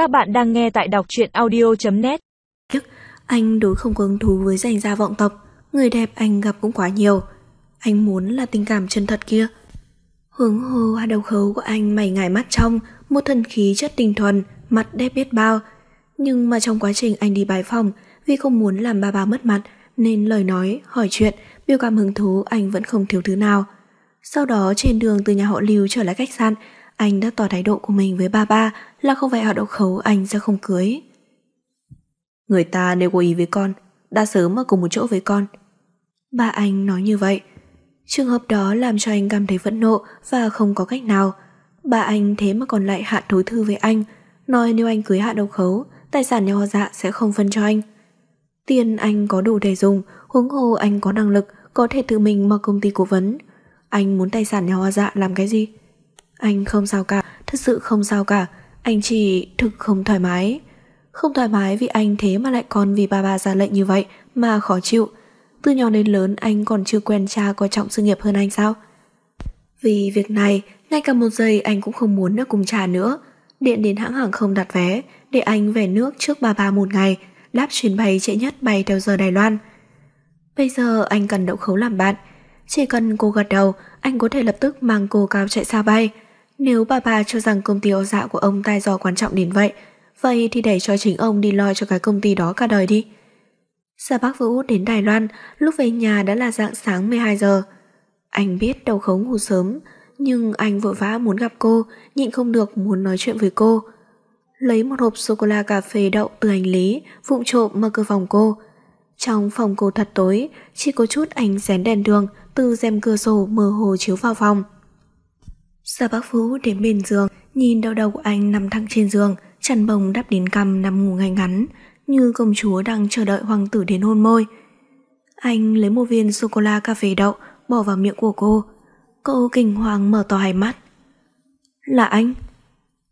Các bạn đang nghe tại đọc truyện audio.net Anh đối không có hứng thú với danh gia vọng tộc. Người đẹp anh gặp cũng quá nhiều. Anh muốn là tình cảm chân thật kia. Hướng hồ hoa đầu khấu của anh mày ngải mắt trong Một thần khí chất tinh thuần Mặt đẹp biết bao. Nhưng mà trong quá trình anh đi bài phòng Vì không muốn làm ba ba mất mặt Nên lời nói, hỏi chuyện Biểu cảm hứng thú anh vẫn không thiếu thứ nào. Sau đó trên đường từ nhà họ Lưu trở lại khách sạn anh đã tỏ thái độ của mình với ba ba là không phải họ đậu khấu anh sẽ không cưới. Người ta nếu có ý với con, đã sớm ở cùng một chỗ với con. Ba anh nói như vậy. Trường hợp đó làm cho anh cảm thấy phẫn nộ và không có cách nào. Ba anh thế mà còn lại hạ thối thư với anh, nói nếu anh cưới hạ đậu khấu, tài sản nhà họ dạ sẽ không phân cho anh. Tiền anh có đủ để dùng, huống hồ anh có năng lực, có thể tự mình mở công ty cố vấn. Anh muốn tài sản nhà họ dạ làm cái gì? Anh không sao cả, thật sự không sao cả, anh chỉ thực không thoải mái. Không thoải mái vì anh thế mà lại còn vì ba ba ra lệnh như vậy mà khó chịu. Từ nhỏ đến lớn anh còn chưa quen cha coi trọng sự nghiệp hơn anh sao? Vì việc này, ngay cả một giây anh cũng không muốn ở cùng cha nữa. Điện đến hãng hàng không đặt vé để anh về nước trước ba ba một ngày, đáp chuyến bay trễ nhất bay theo giờ Đài Loan. Bây giờ anh cần đậu khấu làm bạn. Chỉ cần cô gật đầu, anh có thể lập tức mang cô cao chạy xa bay. Nếu bà bà cho rằng công ty ô dạ của ông tai giò quan trọng đến vậy, vậy thì để cho chính ông đi lo cho cái công ty đó cả đời đi. Sa bác Vũ đến Đài Loan, lúc về nhà đã là dạng sáng 12 giờ. Anh biết đầu khấu ngủ sớm, nhưng anh vội vã muốn gặp cô, nhịn không được muốn nói chuyện với cô. Lấy một hộp sô-cô-la cà phê đậu từ hành lý, vụng trộm mở cửa phòng cô. Trong phòng cô thật tối, chỉ có chút ánh rén đèn đường từ rèm cửa sổ mơ hồ chiếu vào phòng gia bác Vũ đến bên giường, nhìn đầu đầu của anh nằm thẳng trên giường, chăn bồng đắp đến cằm nằm ngủ ngay ngắn, như công chúa đang chờ đợi hoàng tử đến hôn môi. Anh lấy một viên sô-cô-la cà phê đậu, bỏ vào miệng của cô. Cô kinh hoàng mở to hai mắt. Là anh.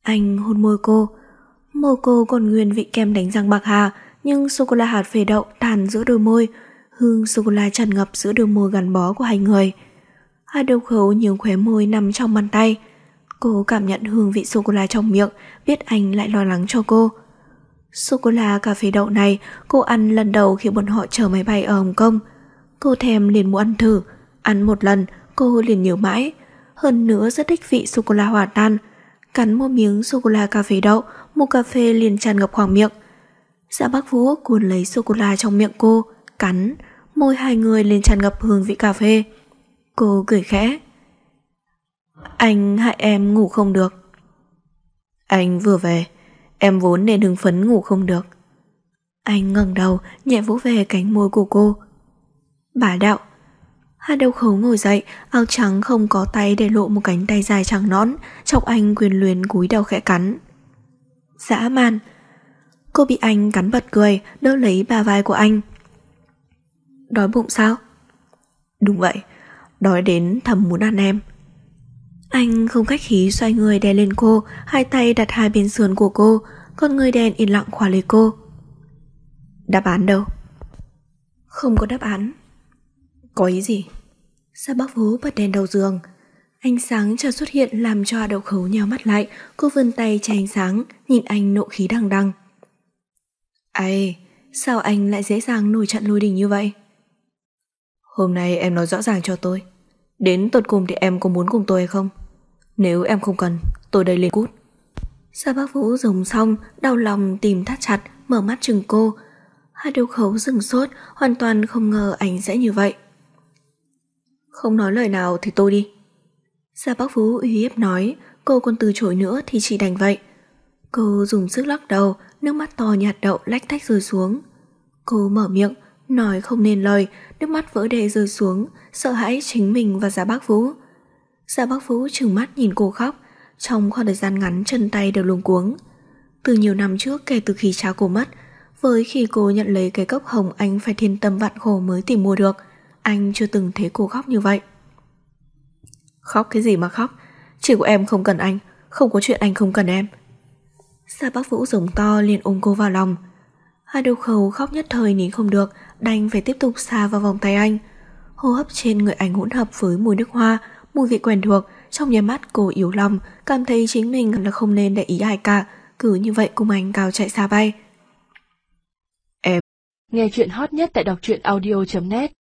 Anh hôn môi cô. Môi cô còn nguyên vị kem đánh răng bạc hà, nhưng sô-cô-la hạt phê đậu tàn giữa đôi môi, hương sô-cô-la tràn ngập giữa đôi môi gắn bó của hai người. Hai đầu khấu nhiều khóe môi nằm trong bàn tay. Cô cảm nhận hương vị sô-cô-la trong miệng, biết anh lại lo lắng cho cô. Sô-cô-la cà phê đậu này cô ăn lần đầu khi bọn họ chờ máy bay ở Hồng Kông. Cô thèm liền muốn ăn thử, ăn một lần cô liền nhớ mãi. Hơn nữa rất thích vị sô-cô-la hòa tan. Cắn một miếng sô-cô-la cà phê đậu, một cà phê liền tràn ngập khoảng miệng. Dạ bác Vũ cuốn lấy sô-cô-la trong miệng cô, cắn, môi hai người liền tràn ngập hương vị cà phê. Cô cười khẽ. Anh hại em ngủ không được. Anh vừa về, em vốn nên hứng phấn ngủ không được. Anh ngẩng đầu, nhẹ vỗ về cánh môi của cô. Bà đạo. Hai đầu khấu ngồi dậy, áo trắng không có tay để lộ một cánh tay dài trắng nõn chọc anh quyền luyến cúi đầu khẽ cắn. Dã man. Cô bị anh cắn bật cười, đỡ lấy bà vai của anh. Đói bụng sao? Đúng vậy, đói đến thầm muốn ăn em. Anh không khách khí xoay người đè lên cô, hai tay đặt hai bên sườn của cô, con người đen yên lặng khóa lấy cô. Đáp án đâu? Không có đáp án. Có ý gì? Sa bác vú bật đèn đầu giường. Ánh sáng chợt xuất hiện làm cho đậu khấu nhào mắt lại, cô vươn tay che ánh sáng, nhìn anh nộ khí đằng đằng. Ai, sao anh lại dễ dàng nổi trận lôi đình như vậy? Hôm nay em nói rõ ràng cho tôi. Đến tột cùng thì em có muốn cùng tôi hay không? Nếu em không cần, tôi đây liền cút. Sa bác Vũ dùng xong, đau lòng tìm thắt chặt, mở mắt chừng cô. Hai đầu khấu dừng sốt, hoàn toàn không ngờ anh sẽ như vậy. Không nói lời nào thì tôi đi. Sa bác Vũ uy hiếp nói, cô còn từ chối nữa thì chỉ đành vậy. Cô dùng sức lắc đầu, nước mắt to nhạt đậu lách tách rơi xuống. Cô mở miệng, nói không nên lời, nước mắt vỡ đê rơi xuống, sợ hãi chính mình và Gia Bác Vũ. Gia Bác Vũ trừng mắt nhìn cô khóc, trong khoảng thời gian ngắn chân tay đều luống cuống. Từ nhiều năm trước kể từ khi cha cô mất, với khi cô nhận lấy cái cốc hồng anh phải thiên tâm vạn khổ mới tìm mua được, anh chưa từng thấy cô khóc như vậy. Khóc cái gì mà khóc, chỉ của em không cần anh, không có chuyện anh không cần em. Sa bác Vũ giống to liền ôm cô vào lòng. Hai đầu khẩu khóc nhất thời nín không được, đành phải tiếp tục xa vào vòng tay anh. Hô hấp trên người anh hỗn hợp với mùi nước hoa, mùi vị quen thuộc, trong nhà mắt cô yếu lòng, cảm thấy chính mình là không nên để ý ai cả, cứ như vậy cùng anh cao chạy xa bay. Nghe chuyện hot nhất tại đọc truyện audio.net